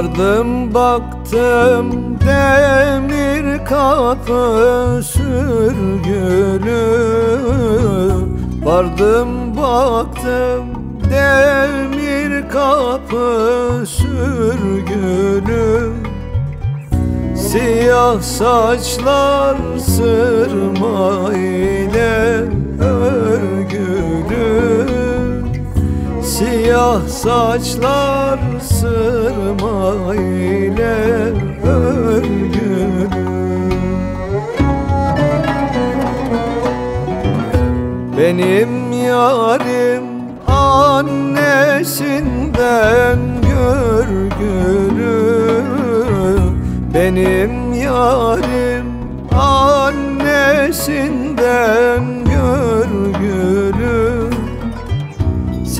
Vardım baktım demir kapı sürgülü. Vardım baktım demir kapı sürgülü. Siyah saçlar sırma Siyah saçlar sırma ile örgülü Benim yarim annesinden görgülü Benim yarim annesinden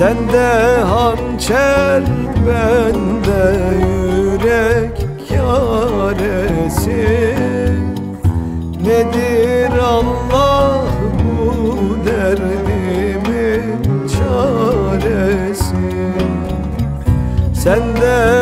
Sende hançer bende yürek yaresi Nedir Allah bu derdimin çaresi? Sende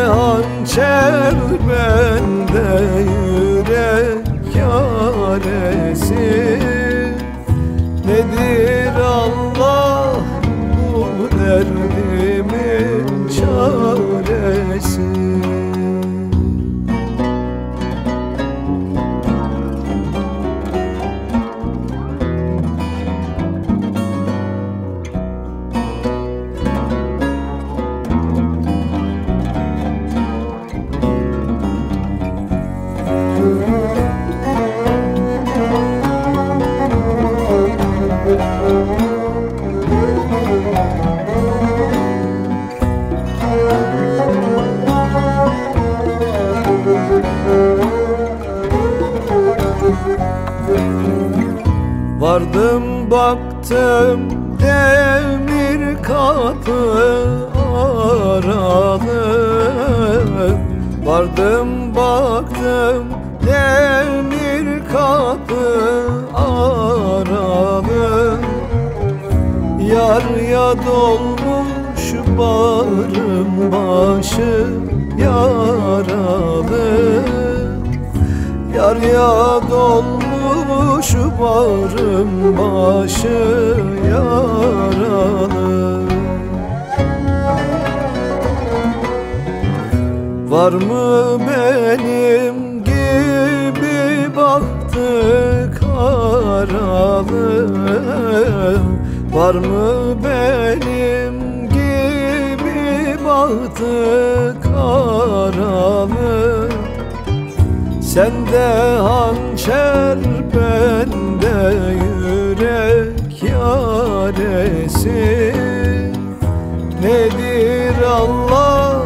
Vardım baktım demir kapı aradım Vardım baktım demir kapı aradım Yarya dolmuş barım başı yaralı. Yarya dolmuş barım başı yaralı. Var mı benim gibi bahtı karalı? Var mı benim gibi bahtı karalı Sende hançer bende yürek yaresi. Nedir Allah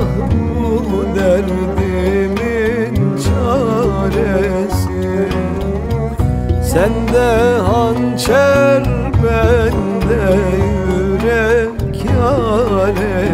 bu derdimin çaresi? Sende hançer bende yürek yaresi